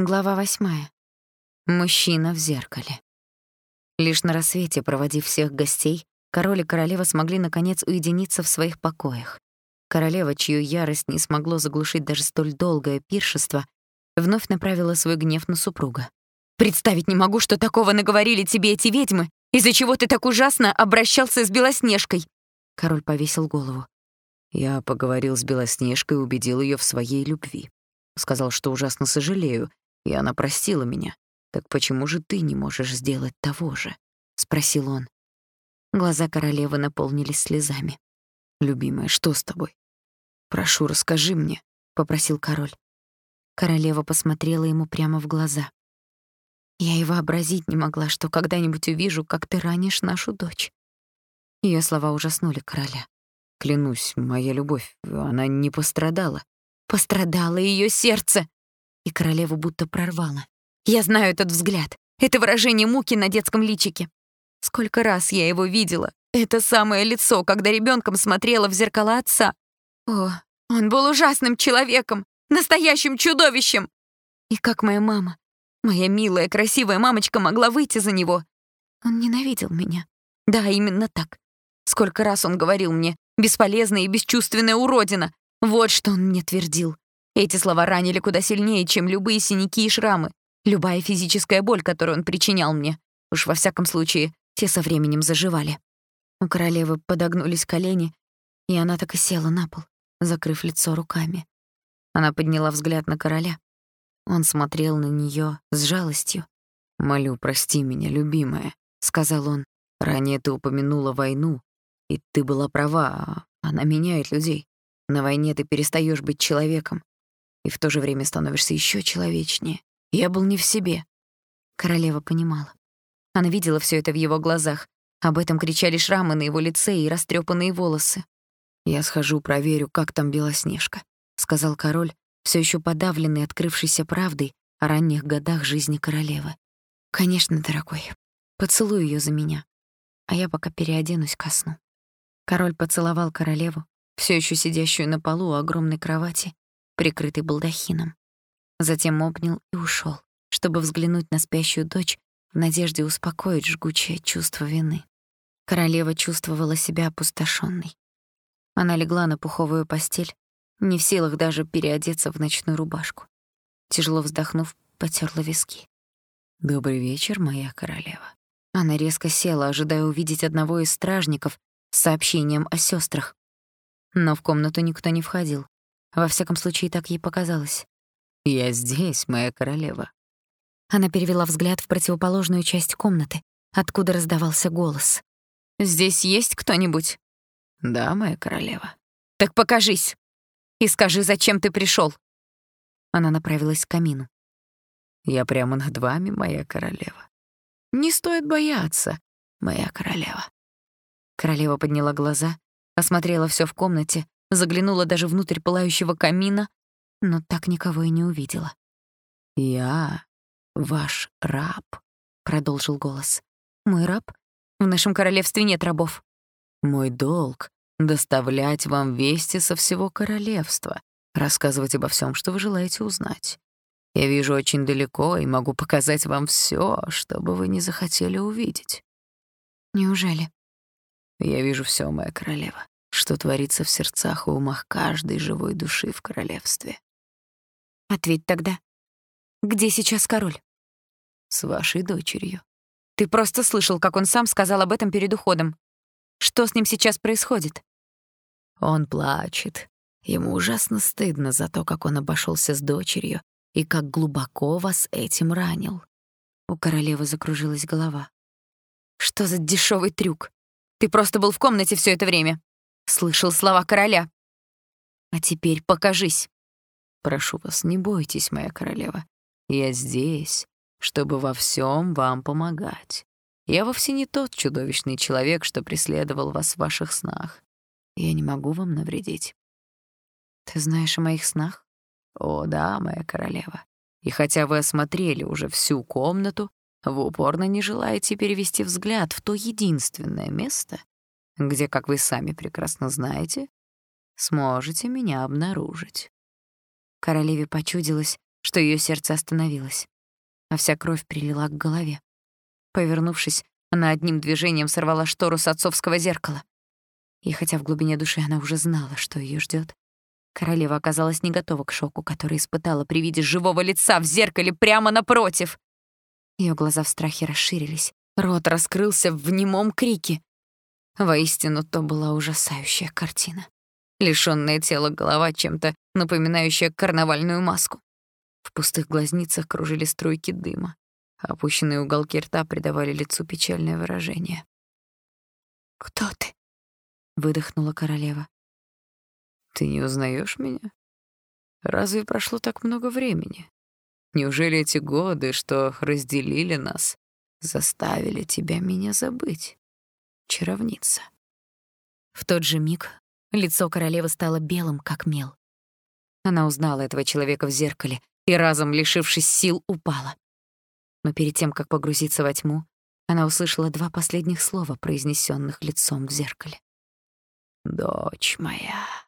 Глава восьмая. Мужчина в зеркале. Лишь на рассвете, проводив всех гостей, король и королева смогли наконец уединиться в своих покоях. Королева, чью ярость не смогло заглушить даже столь долгое пиршество, вновь направила свой гнев на супруга. «Представить не могу, что такого наговорили тебе эти ведьмы, из-за чего ты так ужасно обращался с Белоснежкой!» Король повесил голову. Я поговорил с Белоснежкой и убедил ее в своей любви. Сказал, что ужасно сожалею, и она простила меня. Так почему же ты не можешь сделать того же? спросил он. Глаза королевы наполнились слезами. Любимая, что с тобой? Прошу, расскажи мне, попросил король. Королева посмотрела ему прямо в глаза. Я и вообразить не могла, что когда-нибудь увижу, как ты ранишь нашу дочь. Ее слова ужаснули короля. Клянусь, моя любовь, она не пострадала. Пострадало ее сердце. И королеву будто прорвало. Я знаю этот взгляд. Это выражение муки на детском личике. Сколько раз я его видела. Это самое лицо, когда ребенком смотрела в зеркало отца. О, он был ужасным человеком, настоящим чудовищем. И как моя мама, моя милая, красивая мамочка могла выйти за него? Он ненавидел меня. Да, именно так. Сколько раз он говорил мне «бесполезная и бесчувственная уродина». Вот что он мне твердил. Эти слова ранили куда сильнее, чем любые синяки и шрамы, любая физическая боль, которую он причинял мне. Уж во всяком случае, те со временем заживали. У королевы подогнулись колени, и она так и села на пол, закрыв лицо руками. Она подняла взгляд на короля. Он смотрел на нее с жалостью. «Молю, прости меня, любимая», — сказал он. «Ранее ты упомянула войну, и ты была права, она меняет людей. На войне ты перестаешь быть человеком, и в то же время становишься еще человечнее. Я был не в себе. Королева понимала. Она видела все это в его глазах. Об этом кричали шрамы на его лице и растрепанные волосы. «Я схожу, проверю, как там Белоснежка», — сказал король, все еще подавленный открывшейся правдой о ранних годах жизни королевы. «Конечно, дорогой. Поцелуй ее за меня, а я пока переоденусь ко сну». Король поцеловал королеву, все еще сидящую на полу у огромной кровати, прикрытой балдахином. Затем обнял и ушел, чтобы взглянуть на спящую дочь в надежде успокоить жгучее чувство вины. Королева чувствовала себя опустошенной. Она легла на пуховую постель, не в силах даже переодеться в ночную рубашку. Тяжело вздохнув, потерла виски. «Добрый вечер, моя королева». Она резко села, ожидая увидеть одного из стражников, с сообщением о сестрах. Но в комнату никто не входил. Во всяком случае, так ей показалось. «Я здесь, моя королева». Она перевела взгляд в противоположную часть комнаты, откуда раздавался голос. «Здесь есть кто-нибудь?» «Да, моя королева». «Так покажись и скажи, зачем ты пришел. Она направилась к камину. «Я прямо над вами, моя королева. Не стоит бояться, моя королева». Королева подняла глаза, осмотрела все в комнате, заглянула даже внутрь пылающего камина, но так никого и не увидела. «Я ваш раб», — продолжил голос. «Мой раб? В нашем королевстве нет рабов». «Мой долг — доставлять вам вести со всего королевства, рассказывать обо всем, что вы желаете узнать. Я вижу очень далеко и могу показать вам все, что бы вы не захотели увидеть». «Неужели?» Я вижу все, моя королева, что творится в сердцах и умах каждой живой души в королевстве. Ответь тогда, где сейчас король? С вашей дочерью. Ты просто слышал, как он сам сказал об этом перед уходом. Что с ним сейчас происходит? Он плачет. Ему ужасно стыдно за то, как он обошелся с дочерью и как глубоко вас этим ранил. У королевы закружилась голова. Что за дешевый трюк? Ты просто был в комнате все это время. Слышал слова короля. А теперь покажись. Прошу вас, не бойтесь, моя королева. Я здесь, чтобы во всем вам помогать. Я вовсе не тот чудовищный человек, что преследовал вас в ваших снах. Я не могу вам навредить. Ты знаешь о моих снах? О, да, моя королева. И хотя вы осмотрели уже всю комнату, вы упорно не желаете перевести взгляд в то единственное место, где, как вы сами прекрасно знаете, сможете меня обнаружить. Королеве почудилось, что ее сердце остановилось, а вся кровь прилила к голове. Повернувшись, она одним движением сорвала штору с отцовского зеркала. И хотя в глубине души она уже знала, что ее ждет, королева оказалась не готова к шоку, который испытала при виде живого лица в зеркале прямо напротив. Ее глаза в страхе расширились, рот раскрылся в немом крике. Воистину, то была ужасающая картина. Лишённая тела голова, чем-то напоминающая карнавальную маску. В пустых глазницах кружили струйки дыма. Опущенные уголки рта придавали лицу печальное выражение. «Кто ты?» — выдохнула королева. «Ты не узнаешь меня? Разве прошло так много времени? Неужели эти годы, что разделили нас, заставили тебя меня забыть, чаровница?» В тот же миг лицо королевы стало белым, как мел. Она узнала этого человека в зеркале и, разом лишившись сил, упала. Но перед тем, как погрузиться во тьму, она услышала два последних слова, произнесенных лицом в зеркале. «Дочь моя».